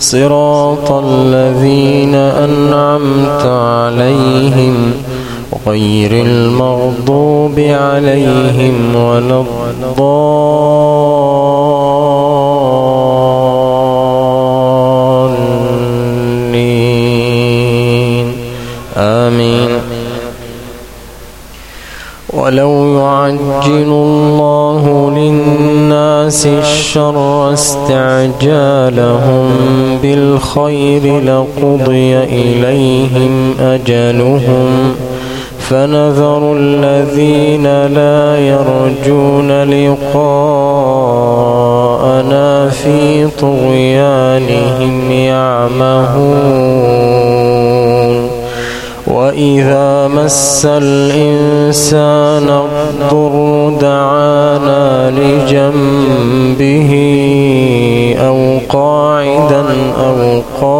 صراط الذين أنعمت عليهم غير المغضوب عليهم ولا الضالين. آمين. ولو يعجل الله للناس الشر استعجالهم بالخير لقضي إليهم أجلهم فنذر الذين لا يرجون لقاءنا في طغيانهم يعمهون وإذا مس الإنسان الضر دعانا لجنبه أو قاعدا أو قائما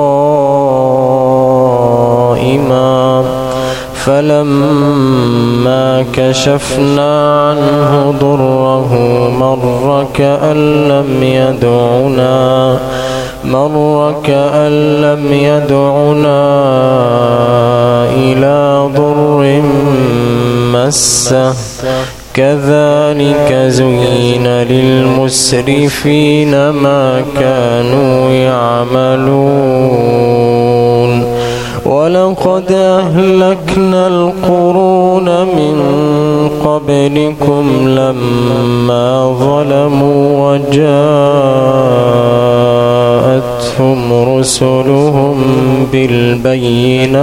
فلما كشفنا عنه ضره مر كأن لم يدعنا مر كأن لم يدعنا إلى ضر مسه كذلك زين للمسرفين ما كانوا يعملون. ولقد أهلكنا القرون من قبلكم لما ظلموا وجاءتهم رسلهم بالبينات.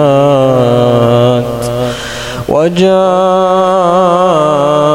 وجاءتهم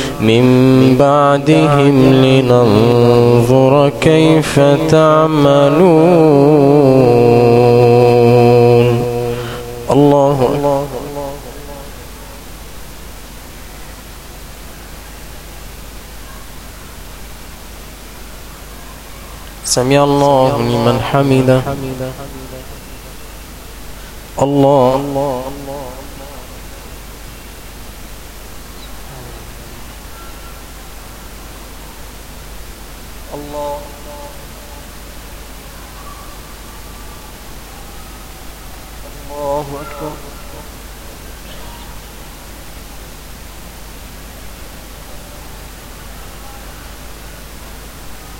من بعدهم لننظر كيف تعملون. الله سمع الله لمن حمده. الله الله.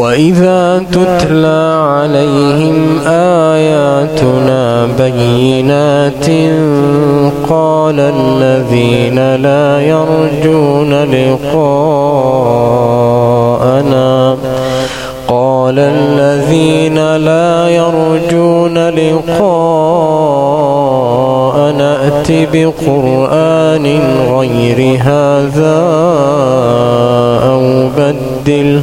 وإذا تتلى عليهم آياتنا بينات قال الذين لا يرجون لقاءنا قال الذين لا يرجون لقاءنا ائت بقرآن غير هذا أو بدل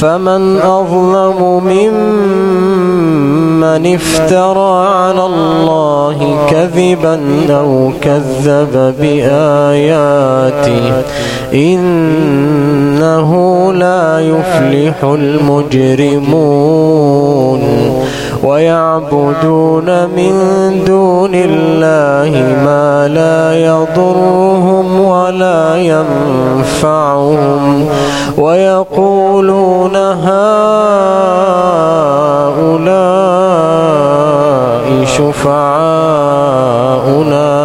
فمن أظلم ممن افترى على الله كذبا أو كذب بآياته إنه لا يفلح المجرمون ويعبدون من دون الله ما لا يضرهم ولا ينفعهم ويقولون هؤلاء شفعاؤنا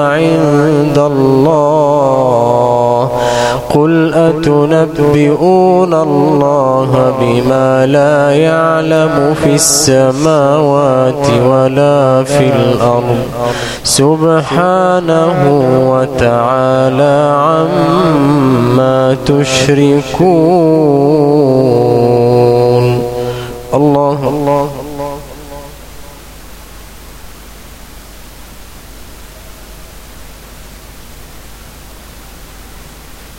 عند الله. قل أتنبئون الله بما لا يعلم في السماوات ولا في الأرض. سبحانه وتعالى عما تشركون. الله الله.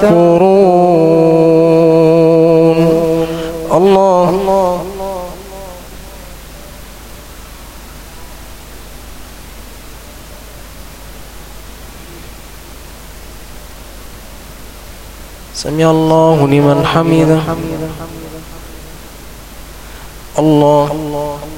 تمكرون الله. سمع الله لمن حمده. الله الله.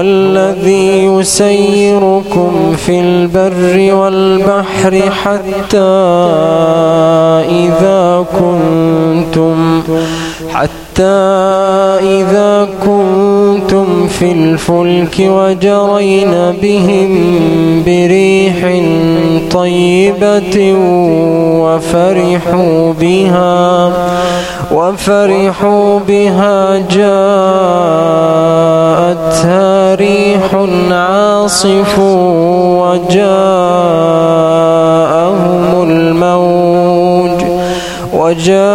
الذي يسيركم في البر والبحر حتى إذا كنتم حتى إذا كنتم في الفلك وجرين بهم بريح طيبة وفرحوا بها وفرحوا بها جاءتها ريح عاصف وجاءهم الموج وجاءهم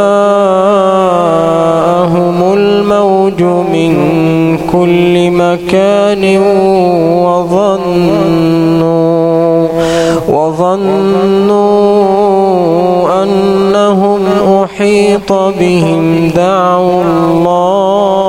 الموج من كل مكان وظنوا وظنوا أنهم أحيط بهم. دعوا الله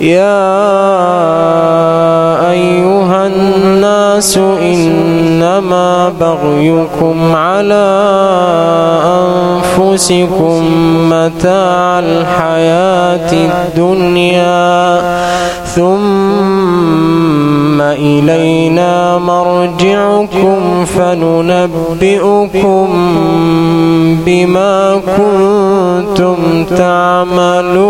يا أيها الناس إنما بغيكم على أنفسكم متاع الحياة الدنيا ثم إلينا مرجعكم فننبئكم بما كنتم تعملون.